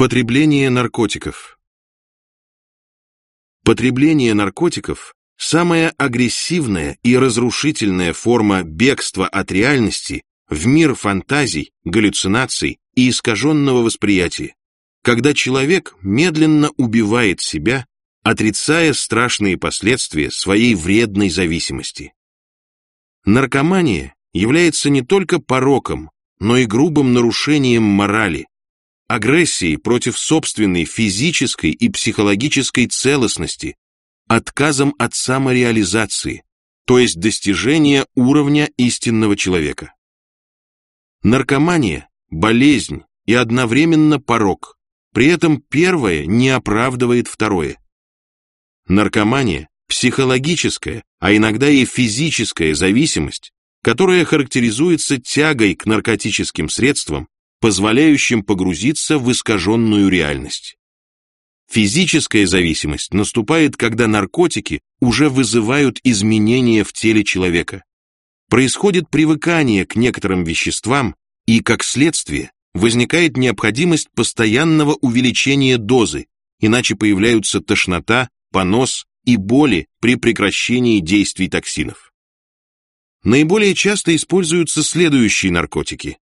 Потребление наркотиков Потребление наркотиков – самая агрессивная и разрушительная форма бегства от реальности в мир фантазий, галлюцинаций и искаженного восприятия, когда человек медленно убивает себя, отрицая страшные последствия своей вредной зависимости. Наркомания является не только пороком, но и грубым нарушением морали, агрессией против собственной физической и психологической целостности, отказом от самореализации, то есть достижения уровня истинного человека. Наркомания – болезнь и одновременно порок, при этом первое не оправдывает второе. Наркомания – психологическая, а иногда и физическая зависимость, которая характеризуется тягой к наркотическим средствам позволяющим погрузиться в искаженную реальность. Физическая зависимость наступает, когда наркотики уже вызывают изменения в теле человека. Происходит привыкание к некоторым веществам, и, как следствие, возникает необходимость постоянного увеличения дозы, иначе появляются тошнота, понос и боли при прекращении действий токсинов. Наиболее часто используются следующие наркотики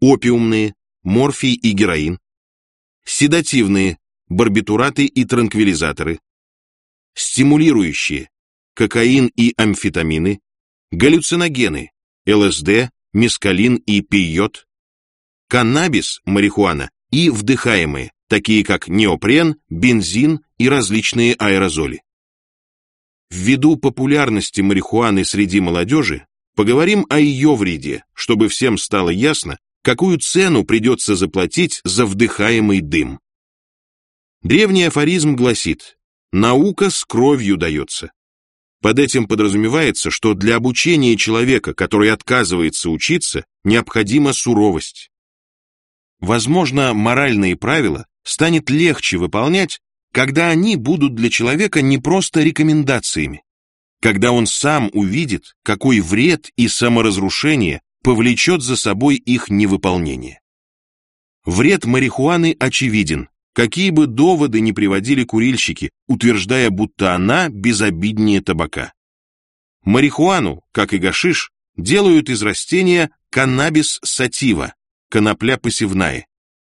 опиумные, морфий и героин, седативные, барбитураты и транквилизаторы, стимулирующие, кокаин и амфетамины, галлюциногены, ЛСД, мескалин и пийот, каннабис, марихуана и вдыхаемые, такие как неопрен, бензин и различные аэрозоли. Ввиду популярности марихуаны среди молодежи, поговорим о ее вреде, чтобы всем стало ясно, какую цену придется заплатить за вдыхаемый дым. Древний афоризм гласит «наука с кровью дается». Под этим подразумевается, что для обучения человека, который отказывается учиться, необходима суровость. Возможно, моральные правила станет легче выполнять, когда они будут для человека не просто рекомендациями, когда он сам увидит, какой вред и саморазрушение повлечет за собой их невыполнение. Вред марихуаны очевиден, какие бы доводы ни приводили курильщики, утверждая, будто она безобиднее табака. Марихуану, как и гашиш, делают из растения каннабис сатива, конопля посевная.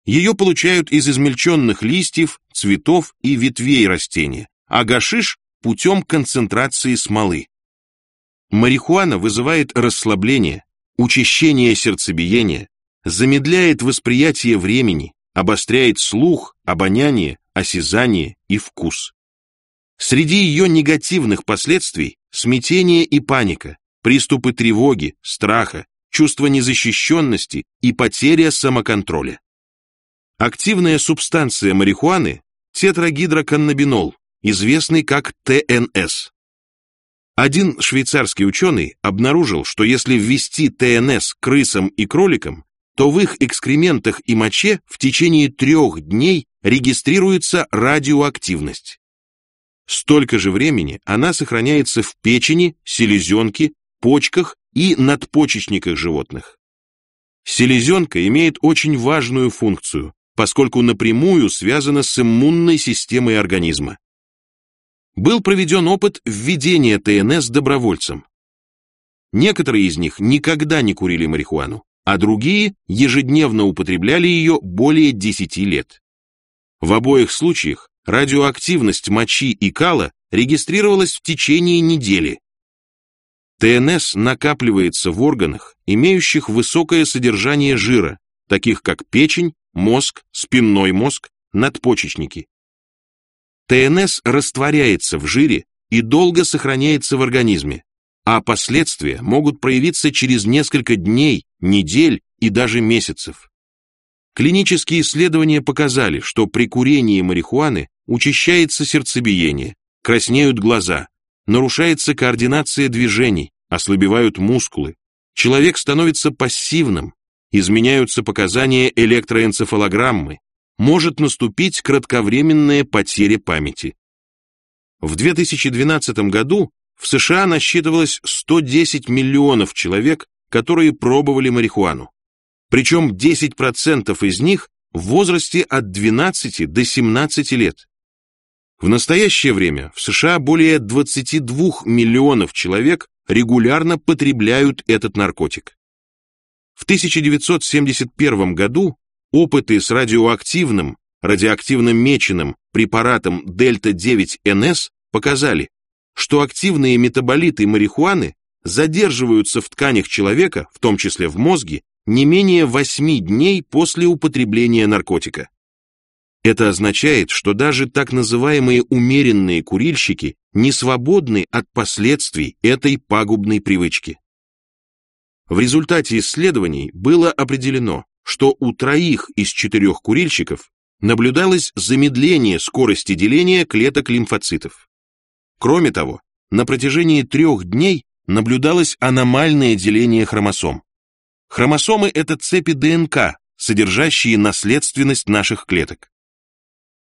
Ее получают из измельченных листьев, цветов и ветвей растения, а гашиш путем концентрации смолы. Марихуана вызывает расслабление, учащение сердцебиения, замедляет восприятие времени, обостряет слух, обоняние, осязание и вкус. Среди ее негативных последствий смятение и паника, приступы тревоги, страха, чувство незащищенности и потеря самоконтроля. Активная субстанция марихуаны – тетрагидроканнабинол, известный как ТНС. Один швейцарский ученый обнаружил, что если ввести ТНС крысам и кроликам, то в их экскрементах и моче в течение трех дней регистрируется радиоактивность. Столько же времени она сохраняется в печени, селезенке, почках и надпочечниках животных. Селезенка имеет очень важную функцию, поскольку напрямую связана с иммунной системой организма был проведен опыт введения ТНС добровольцам. Некоторые из них никогда не курили марихуану, а другие ежедневно употребляли ее более 10 лет. В обоих случаях радиоактивность мочи и кала регистрировалась в течение недели. ТНС накапливается в органах, имеющих высокое содержание жира, таких как печень, мозг, спинной мозг, надпочечники. ТНС растворяется в жире и долго сохраняется в организме, а последствия могут проявиться через несколько дней, недель и даже месяцев. Клинические исследования показали, что при курении марихуаны учащается сердцебиение, краснеют глаза, нарушается координация движений, ослабевают мускулы, человек становится пассивным, изменяются показания электроэнцефалограммы, может наступить кратковременная потеря памяти. В 2012 году в США насчитывалось 110 миллионов человек, которые пробовали марихуану. Причем 10% из них в возрасте от 12 до 17 лет. В настоящее время в США более 22 миллионов человек регулярно потребляют этот наркотик. В 1971 году опыты с радиоактивным, меченым препаратом дельта-9-НС показали, что активные метаболиты марихуаны задерживаются в тканях человека, в том числе в мозге, не менее 8 дней после употребления наркотика. Это означает, что даже так называемые умеренные курильщики не свободны от последствий этой пагубной привычки. В результате исследований было определено, что у троих из четырех курильщиков наблюдалось замедление скорости деления клеток лимфоцитов. Кроме того, на протяжении трех дней наблюдалось аномальное деление хромосом. Хромосомы – это цепи ДНК, содержащие наследственность наших клеток.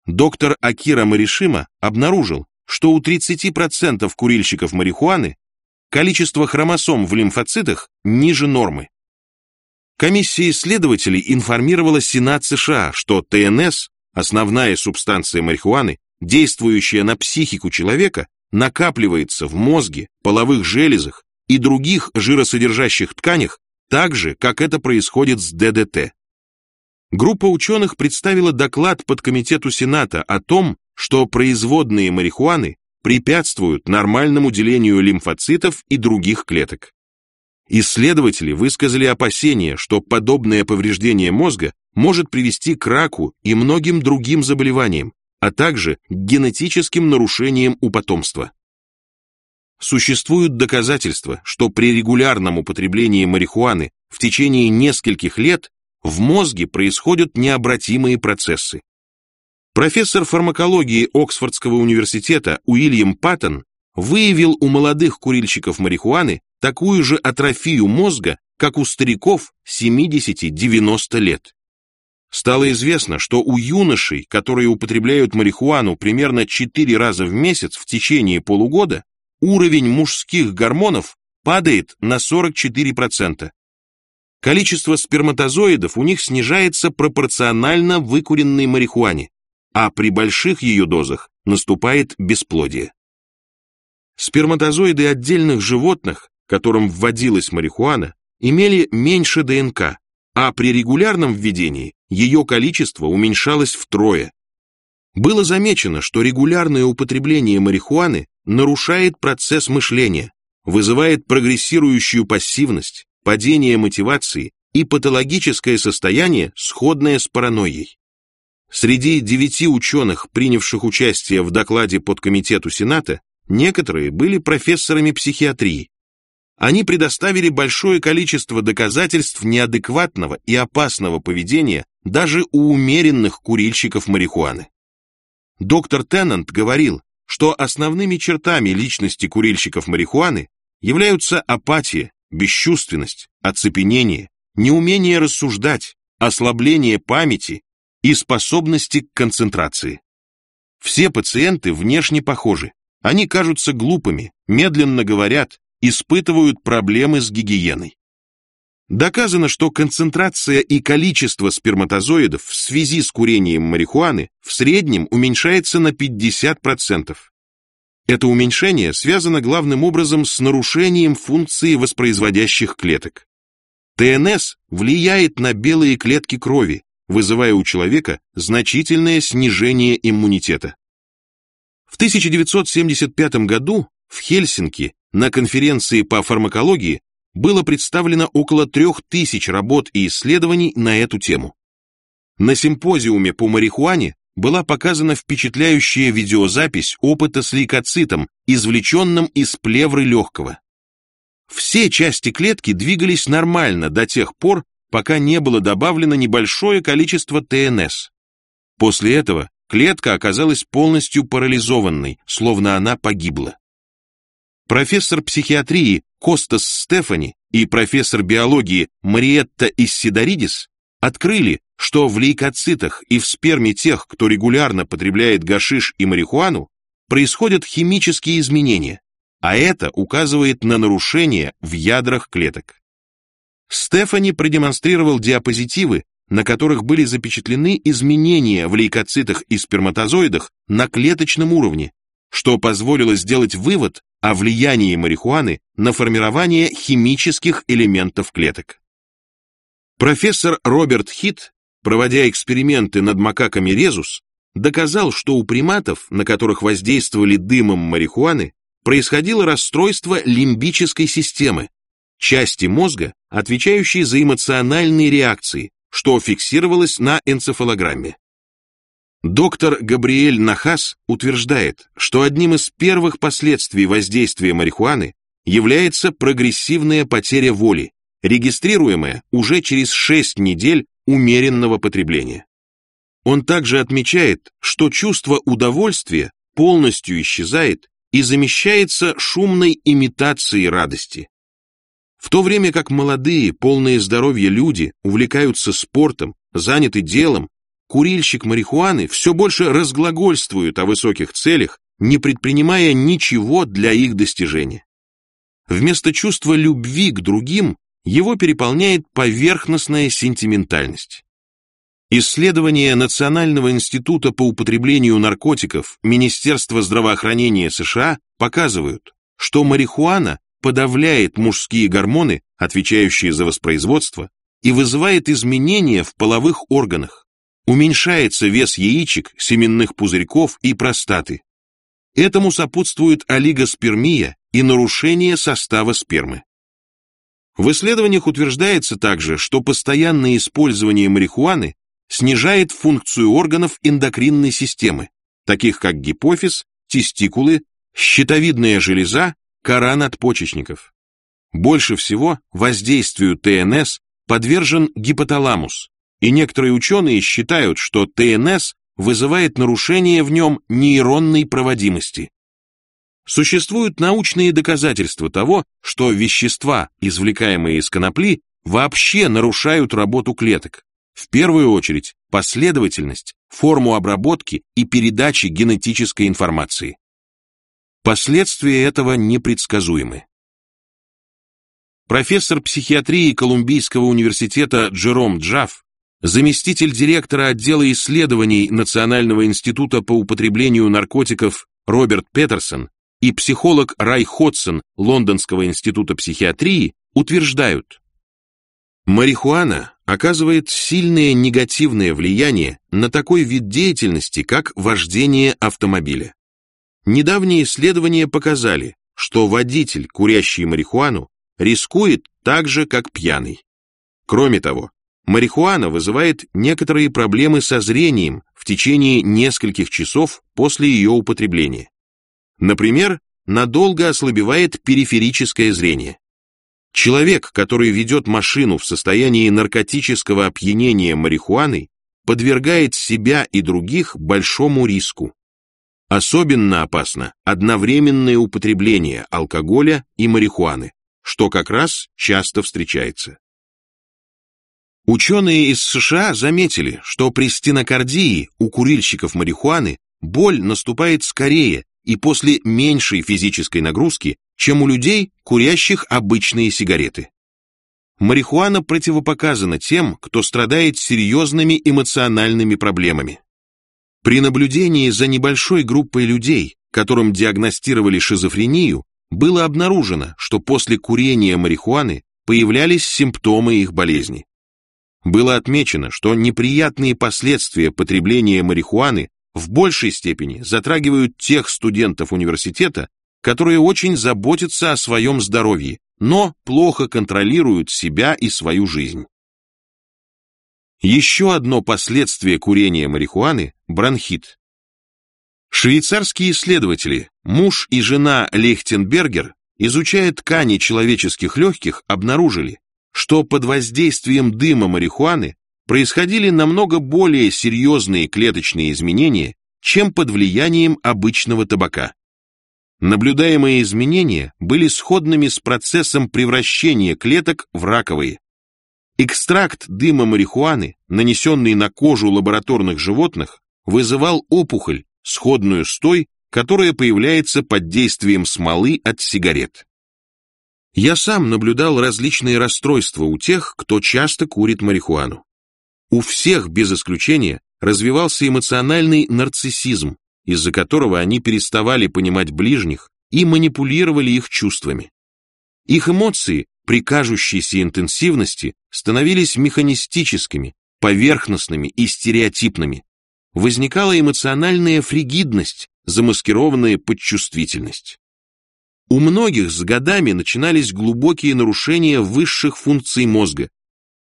Доктор Акира Маришима обнаружил, что у 30% курильщиков марихуаны количество хромосом в лимфоцитах ниже нормы. Комиссия исследователей информировала Сенат США, что ТНС, основная субстанция марихуаны, действующая на психику человека, накапливается в мозге, половых железах и других жиросодержащих тканях так же, как это происходит с ДДТ. Группа ученых представила доклад под комитету Сената о том, что производные марихуаны препятствуют нормальному делению лимфоцитов и других клеток. Исследователи высказали опасения, что подобное повреждение мозга может привести к раку и многим другим заболеваниям, а также к генетическим нарушениям у потомства. Существуют доказательства, что при регулярном употреблении марихуаны в течение нескольких лет в мозге происходят необратимые процессы. Профессор фармакологии Оксфордского университета Уильям Паттон выявил у молодых курильщиков марихуаны такую же атрофию мозга, как у стариков 70-90 лет. Стало известно, что у юношей, которые употребляют марихуану примерно 4 раза в месяц в течение полугода, уровень мужских гормонов падает на 44%. Количество сперматозоидов у них снижается пропорционально выкуренной марихуане, а при больших ее дозах наступает бесплодие. Сперматозоиды отдельных животных, которым вводилась марихуана, имели меньше ДНК, а при регулярном введении ее количество уменьшалось втрое. Было замечено, что регулярное употребление марихуаны нарушает процесс мышления, вызывает прогрессирующую пассивность, падение мотивации и патологическое состояние, сходное с паранойей. Среди девяти ученых, принявших участие в докладе подкомитету Сената, некоторые были профессорами психиатрии. Они предоставили большое количество доказательств неадекватного и опасного поведения даже у умеренных курильщиков марихуаны. Доктор Теннант говорил, что основными чертами личности курильщиков марихуаны являются апатия, бесчувственность, оцепенение, неумение рассуждать, ослабление памяти и способности к концентрации. Все пациенты внешне похожи, они кажутся глупыми, медленно говорят, испытывают проблемы с гигиеной. Доказано, что концентрация и количество сперматозоидов в связи с курением марихуаны в среднем уменьшается на 50%. Это уменьшение связано главным образом с нарушением функции воспроизводящих клеток. ТНС влияет на белые клетки крови, вызывая у человека значительное снижение иммунитета. В 1975 году в Хельсинки на конференции по фармакологии было представлено около трех тысяч работ и исследований на эту тему. На симпозиуме по марихуане была показана впечатляющая видеозапись опыта с лейкоцитом, извлеченным из плевры легкого. Все части клетки двигались нормально до тех пор, пока не было добавлено небольшое количество ТНС. После этого клетка оказалась полностью парализованной, словно она погибла. Профессор психиатрии Костас Стефани и профессор биологии Мариетта Иссидоридис открыли, что в лейкоцитах и в сперме тех, кто регулярно потребляет гашиш и марихуану, происходят химические изменения, а это указывает на нарушения в ядрах клеток. Стефани продемонстрировал диапозитивы, на которых были запечатлены изменения в лейкоцитах и сперматозоидах на клеточном уровне, что позволило сделать вывод о влиянии марихуаны на формирование химических элементов клеток. Профессор Роберт Хит, проводя эксперименты над макаками резус, доказал, что у приматов, на которых воздействовали дымом марихуаны, происходило расстройство лимбической системы, части мозга, отвечающей за эмоциональные реакции, что фиксировалось на энцефалограмме. Доктор Габриэль Нахас утверждает, что одним из первых последствий воздействия марихуаны является прогрессивная потеря воли, регистрируемая уже через 6 недель умеренного потребления. Он также отмечает, что чувство удовольствия полностью исчезает и замещается шумной имитацией радости. В то время как молодые, полные здоровья люди увлекаются спортом, заняты делом, курильщик марихуаны все больше разглагольствует о высоких целях, не предпринимая ничего для их достижения. Вместо чувства любви к другим его переполняет поверхностная сентиментальность. Исследования Национального института по употреблению наркотиков Министерства здравоохранения США показывают, что марихуана подавляет мужские гормоны, отвечающие за воспроизводство, и вызывает изменения в половых органах. Уменьшается вес яичек, семенных пузырьков и простаты. Этому сопутствует олигоспермия и нарушение состава спермы. В исследованиях утверждается также, что постоянное использование марихуаны снижает функцию органов эндокринной системы, таких как гипофиз, тестикулы, щитовидная железа, кора надпочечников. Больше всего воздействию ТНС подвержен гипоталамус, и некоторые ученые считают, что ТНС вызывает нарушение в нем нейронной проводимости. Существуют научные доказательства того, что вещества, извлекаемые из конопли, вообще нарушают работу клеток, в первую очередь, последовательность, форму обработки и передачи генетической информации. Последствия этого непредсказуемы. Профессор психиатрии Колумбийского университета Джером Джафф, заместитель директора отдела исследований Национального института по употреблению наркотиков Роберт Петерсон и психолог Рай Ходсон Лондонского института психиатрии утверждают, Марихуана оказывает сильное негативное влияние на такой вид деятельности, как вождение автомобиля. Недавние исследования показали, что водитель, курящий марихуану, рискует так же, как пьяный. Кроме того, марихуана вызывает некоторые проблемы со зрением в течение нескольких часов после ее употребления. Например, надолго ослабевает периферическое зрение. Человек, который ведет машину в состоянии наркотического опьянения марихуаной, подвергает себя и других большому риску. Особенно опасно одновременное употребление алкоголя и марихуаны, что как раз часто встречается. Ученые из США заметили, что при стенокардии у курильщиков марихуаны боль наступает скорее и после меньшей физической нагрузки, чем у людей, курящих обычные сигареты. Марихуана противопоказана тем, кто страдает серьезными эмоциональными проблемами. При наблюдении за небольшой группой людей, которым диагностировали шизофрению, было обнаружено, что после курения марихуаны появлялись симптомы их болезни. Было отмечено, что неприятные последствия потребления марихуаны в большей степени затрагивают тех студентов университета, которые очень заботятся о своем здоровье, но плохо контролируют себя и свою жизнь. Еще одно последствие курения марихуаны – бронхит. Швейцарские исследователи, муж и жена Лехтенбергер, изучая ткани человеческих легких, обнаружили, что под воздействием дыма марихуаны происходили намного более серьезные клеточные изменения, чем под влиянием обычного табака. Наблюдаемые изменения были сходными с процессом превращения клеток в раковые. Экстракт дыма марихуаны, нанесенный на кожу лабораторных животных, вызывал опухоль, сходную с той, которая появляется под действием смолы от сигарет. Я сам наблюдал различные расстройства у тех, кто часто курит марихуану. У всех, без исключения, развивался эмоциональный нарциссизм, из-за которого они переставали понимать ближних и манипулировали их чувствами. Их эмоции при кажущейся интенсивности становились механистическими, поверхностными и стереотипными. Возникала эмоциональная фригидность, замаскированная под чувствительность. У многих с годами начинались глубокие нарушения высших функций мозга.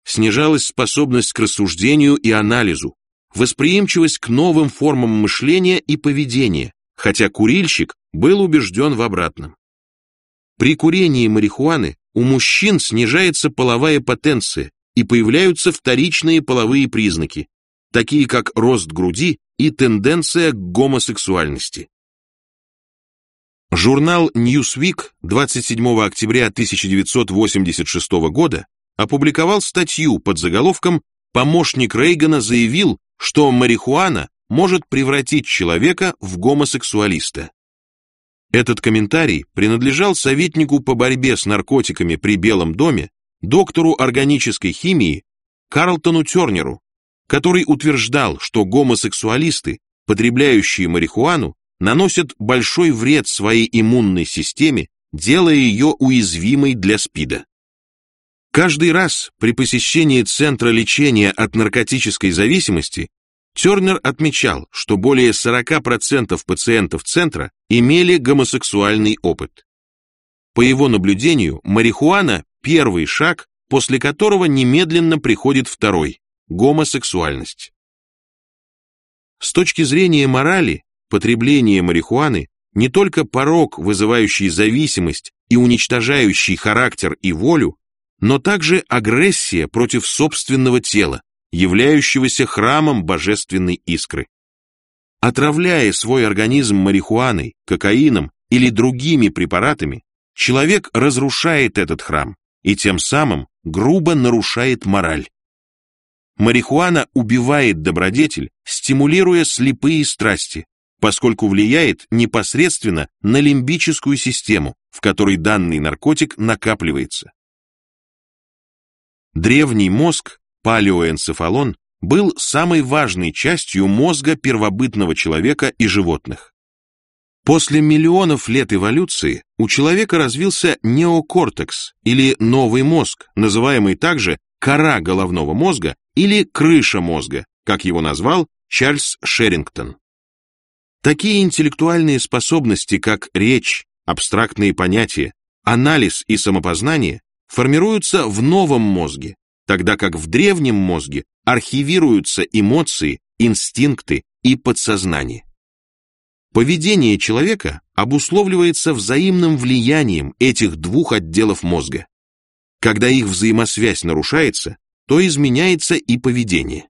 Снижалась способность к рассуждению и анализу, восприимчивость к новым формам мышления и поведения, хотя курильщик был убежден в обратном. При курении марихуаны у мужчин снижается половая потенция и появляются вторичные половые признаки, такие как рост груди и тенденция к гомосексуальности. Журнал Newsweek 27 октября 1986 года опубликовал статью под заголовком «Помощник Рейгана заявил, что марихуана может превратить человека в гомосексуалиста». Этот комментарий принадлежал советнику по борьбе с наркотиками при Белом доме, доктору органической химии Карлтону Тернеру, который утверждал, что гомосексуалисты, потребляющие марихуану, наносят большой вред своей иммунной системе, делая ее уязвимой для СПИДа. Каждый раз при посещении Центра лечения от наркотической зависимости Тернер отмечал, что более 40% пациентов центра имели гомосексуальный опыт. По его наблюдению, марихуана – первый шаг, после которого немедленно приходит второй – гомосексуальность. С точки зрения морали, потребление марихуаны не только порог, вызывающий зависимость и уничтожающий характер и волю, но также агрессия против собственного тела, являющегося храмом божественной искры. Отравляя свой организм марихуаной, кокаином или другими препаратами, человек разрушает этот храм и тем самым грубо нарушает мораль. Марихуана убивает добродетель, стимулируя слепые страсти, поскольку влияет непосредственно на лимбическую систему, в которой данный наркотик накапливается. Древний мозг палеоэнцефалон был самой важной частью мозга первобытного человека и животных. После миллионов лет эволюции у человека развился неокортекс или новый мозг, называемый также кора головного мозга или крыша мозга, как его назвал Чарльз Шерингтон. Такие интеллектуальные способности, как речь, абстрактные понятия, анализ и самопознание формируются в новом мозге, тогда как в древнем мозге архивируются эмоции, инстинкты и подсознание. Поведение человека обусловливается взаимным влиянием этих двух отделов мозга. Когда их взаимосвязь нарушается, то изменяется и поведение.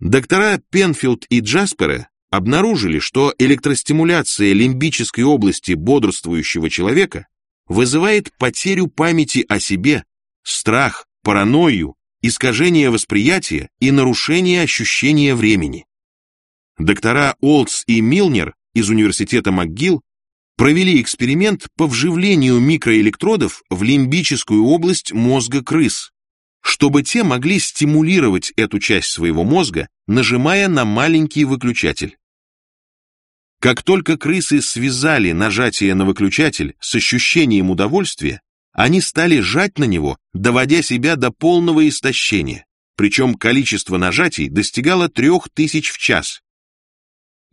Доктора Пенфилд и Джаспера обнаружили, что электростимуляция лимбической области бодрствующего человека вызывает потерю памяти о себе страх, паранойю, искажение восприятия и нарушение ощущения времени. Доктора Олдс и Милнер из университета МcGill провели эксперимент по вживлению микроэлектродов в лимбическую область мозга крыс, чтобы те могли стимулировать эту часть своего мозга, нажимая на маленький выключатель. Как только крысы связали нажатие на выключатель с ощущением удовольствия, они стали жать на него, доводя себя до полного истощения, причем количество нажатий достигало трех тысяч в час.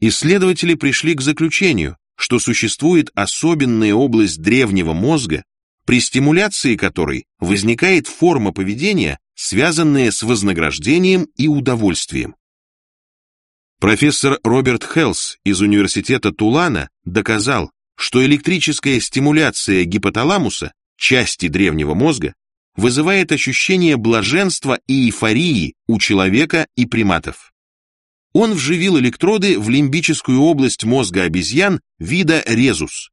Исследователи пришли к заключению, что существует особенная область древнего мозга, при стимуляции которой возникает форма поведения, связанная с вознаграждением и удовольствием. Профессор Роберт Хелс из университета Тулана доказал, что электрическая стимуляция гипоталамуса части древнего мозга, вызывает ощущение блаженства и эйфории у человека и приматов. Он вживил электроды в лимбическую область мозга обезьян вида резус.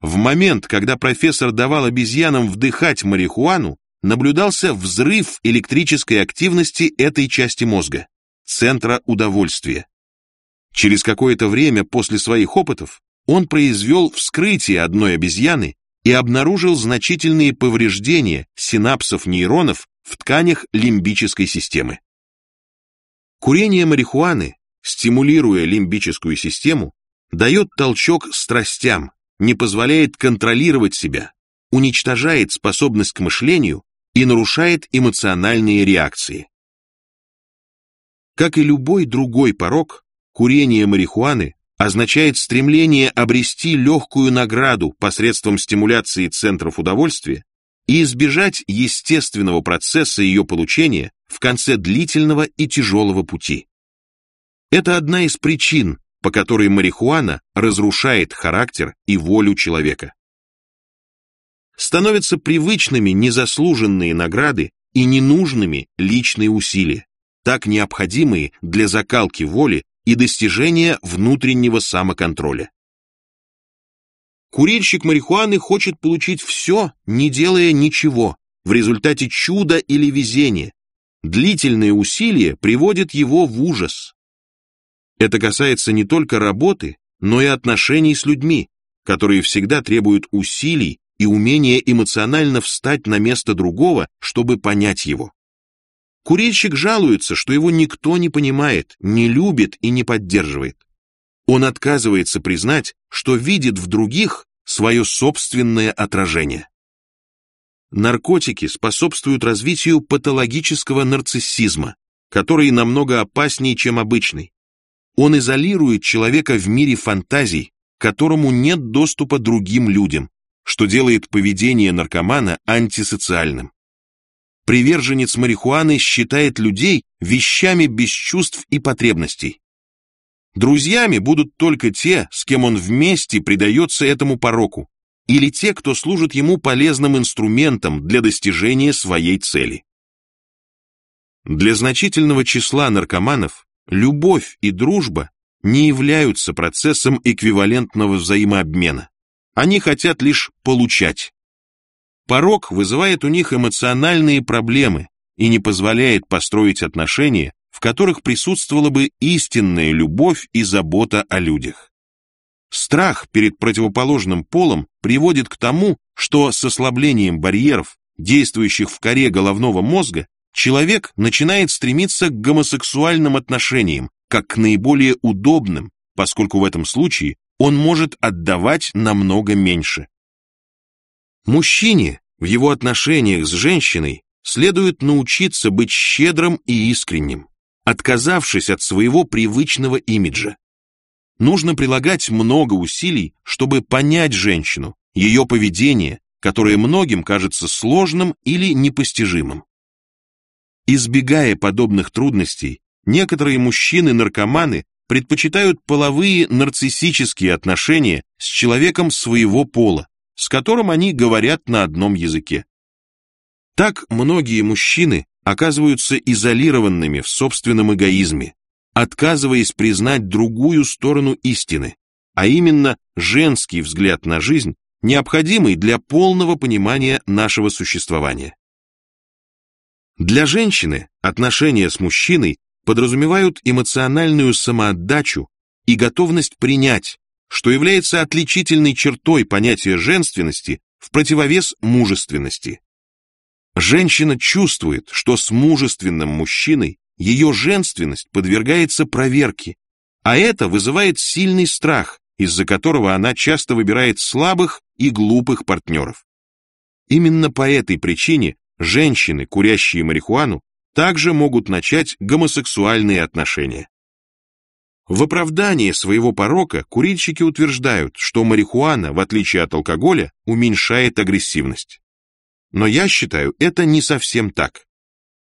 В момент, когда профессор давал обезьянам вдыхать марихуану, наблюдался взрыв электрической активности этой части мозга, центра удовольствия. Через какое-то время после своих опытов он произвел вскрытие одной обезьяны и обнаружил значительные повреждения синапсов нейронов в тканях лимбической системы. Курение марихуаны, стимулируя лимбическую систему, дает толчок страстям, не позволяет контролировать себя, уничтожает способность к мышлению и нарушает эмоциональные реакции. Как и любой другой порог, курение марихуаны означает стремление обрести легкую награду посредством стимуляции центров удовольствия и избежать естественного процесса ее получения в конце длительного и тяжелого пути. Это одна из причин, по которой марихуана разрушает характер и волю человека. Становятся привычными незаслуженные награды и ненужными личные усилия так необходимые для закалки воли и достижения внутреннего самоконтроля. Курильщик марихуаны хочет получить все, не делая ничего, в результате чуда или везения. Длительные усилия приводят его в ужас. Это касается не только работы, но и отношений с людьми, которые всегда требуют усилий и умения эмоционально встать на место другого, чтобы понять его. Курильщик жалуется, что его никто не понимает, не любит и не поддерживает. Он отказывается признать, что видит в других свое собственное отражение. Наркотики способствуют развитию патологического нарциссизма, который намного опаснее, чем обычный. Он изолирует человека в мире фантазий, которому нет доступа другим людям, что делает поведение наркомана антисоциальным. Приверженец марихуаны считает людей вещами без чувств и потребностей. Друзьями будут только те, с кем он вместе предается этому пороку, или те, кто служит ему полезным инструментом для достижения своей цели. Для значительного числа наркоманов любовь и дружба не являются процессом эквивалентного взаимообмена. Они хотят лишь получать. Порог вызывает у них эмоциональные проблемы и не позволяет построить отношения, в которых присутствовала бы истинная любовь и забота о людях. Страх перед противоположным полом приводит к тому, что с ослаблением барьеров, действующих в коре головного мозга, человек начинает стремиться к гомосексуальным отношениям, как к наиболее удобным, поскольку в этом случае он может отдавать намного меньше. Мужчине в его отношениях с женщиной следует научиться быть щедрым и искренним, отказавшись от своего привычного имиджа. Нужно прилагать много усилий, чтобы понять женщину, ее поведение, которое многим кажется сложным или непостижимым. Избегая подобных трудностей, некоторые мужчины-наркоманы предпочитают половые нарциссические отношения с человеком своего пола, с которым они говорят на одном языке. Так многие мужчины оказываются изолированными в собственном эгоизме, отказываясь признать другую сторону истины, а именно женский взгляд на жизнь, необходимый для полного понимания нашего существования. Для женщины отношения с мужчиной подразумевают эмоциональную самоотдачу и готовность принять, что является отличительной чертой понятия женственности в противовес мужественности. Женщина чувствует, что с мужественным мужчиной ее женственность подвергается проверке, а это вызывает сильный страх, из-за которого она часто выбирает слабых и глупых партнеров. Именно по этой причине женщины, курящие марихуану, также могут начать гомосексуальные отношения. В оправдании своего порока курильщики утверждают, что марихуана, в отличие от алкоголя, уменьшает агрессивность. Но я считаю, это не совсем так.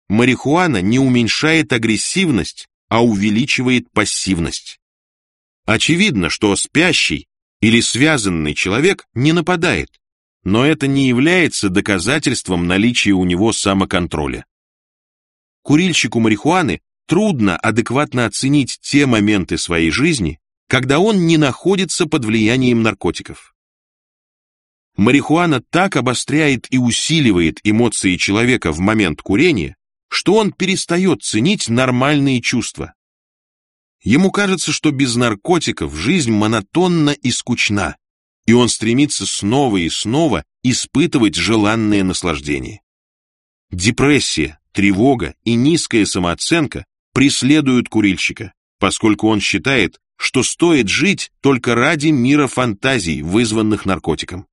Марихуана не уменьшает агрессивность, а увеличивает пассивность. Очевидно, что спящий или связанный человек не нападает, но это не является доказательством наличия у него самоконтроля. Курильщику марихуаны трудно адекватно оценить те моменты своей жизни, когда он не находится под влиянием наркотиков. Марихуана так обостряет и усиливает эмоции человека в момент курения, что он перестает ценить нормальные чувства. Ему кажется, что без наркотиков жизнь монотонна и скучна, и он стремится снова и снова испытывать желанное наслаждение. Депрессия, тревога и низкая самооценка преследуют курильщика, поскольку он считает, что стоит жить только ради мира фантазий, вызванных наркотиком.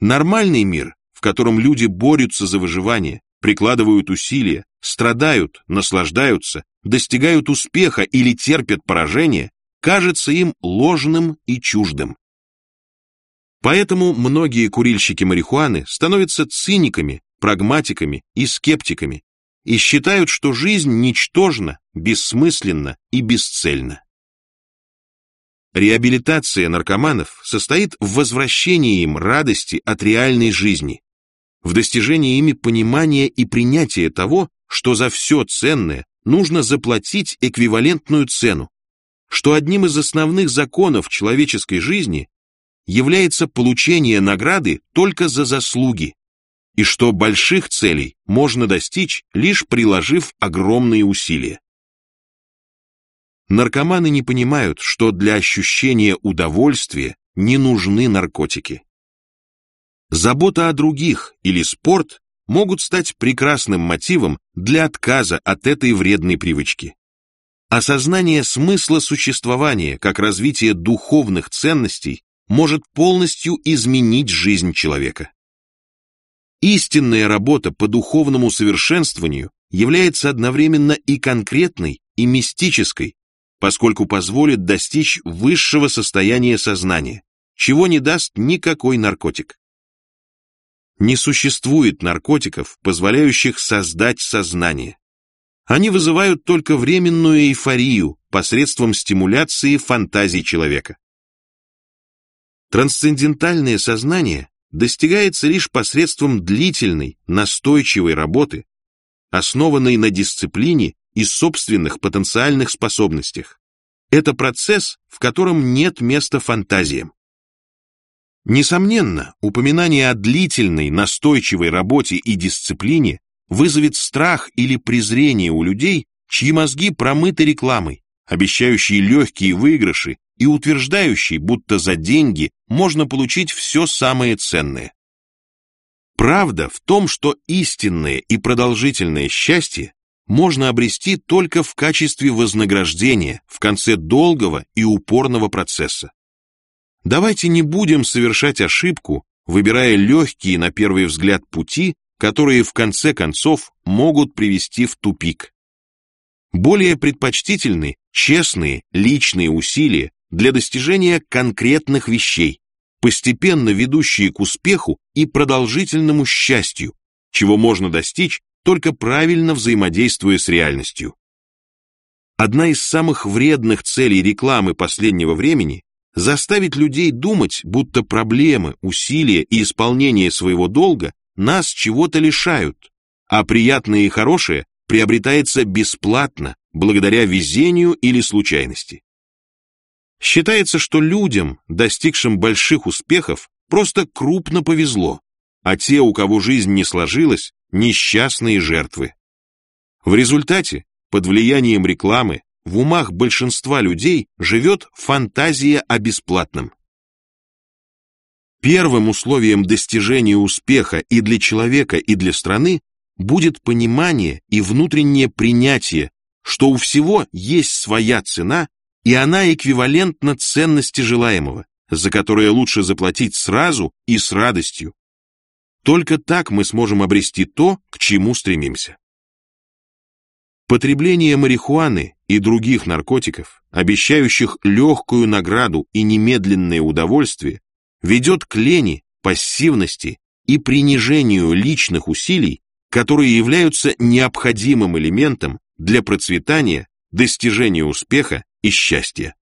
Нормальный мир, в котором люди борются за выживание, прикладывают усилия, страдают, наслаждаются, достигают успеха или терпят поражение, кажется им ложным и чуждым. Поэтому многие курильщики марихуаны становятся циниками, прагматиками и скептиками и считают, что жизнь ничтожна, бессмысленна и бесцельна. Реабилитация наркоманов состоит в возвращении им радости от реальной жизни, в достижении ими понимания и принятия того, что за все ценное нужно заплатить эквивалентную цену, что одним из основных законов человеческой жизни является получение награды только за заслуги, и что больших целей можно достичь, лишь приложив огромные усилия. Наркоманы не понимают, что для ощущения удовольствия не нужны наркотики. Забота о других или спорт могут стать прекрасным мотивом для отказа от этой вредной привычки. Осознание смысла существования как развитие духовных ценностей может полностью изменить жизнь человека. Истинная работа по духовному совершенствованию является одновременно и конкретной, и мистической, поскольку позволит достичь высшего состояния сознания, чего не даст никакой наркотик. Не существует наркотиков, позволяющих создать сознание. Они вызывают только временную эйфорию посредством стимуляции фантазий человека. Трансцендентальное сознание достигается лишь посредством длительной, настойчивой работы, основанной на дисциплине и собственных потенциальных способностях. Это процесс, в котором нет места фантазиям. Несомненно, упоминание о длительной, настойчивой работе и дисциплине вызовет страх или презрение у людей, чьи мозги промыты рекламой, обещающие легкие выигрыши и утверждающий, будто за деньги можно получить все самое ценное. Правда в том, что истинное и продолжительное счастье можно обрести только в качестве вознаграждения в конце долгого и упорного процесса. Давайте не будем совершать ошибку, выбирая легкие на первый взгляд пути, которые в конце концов могут привести в тупик. Более предпочтительны честные личные усилия для достижения конкретных вещей, постепенно ведущие к успеху и продолжительному счастью, чего можно достичь только правильно взаимодействуя с реальностью. Одна из самых вредных целей рекламы последнего времени – заставить людей думать, будто проблемы, усилия и исполнение своего долга нас чего-то лишают, а приятное и хорошее приобретается бесплатно, благодаря везению или случайности. Считается, что людям, достигшим больших успехов, просто крупно повезло, а те, у кого жизнь не сложилась, несчастные жертвы. В результате, под влиянием рекламы, в умах большинства людей живет фантазия о бесплатном. Первым условием достижения успеха и для человека, и для страны будет понимание и внутреннее принятие, что у всего есть своя цена и она эквивалентна ценности желаемого, за которое лучше заплатить сразу и с радостью. Только так мы сможем обрести то, к чему стремимся. Потребление марихуаны и других наркотиков, обещающих легкую награду и немедленное удовольствие, ведет к лени, пассивности и принижению личных усилий, которые являются необходимым элементом для процветания, достижения успеха и счастья.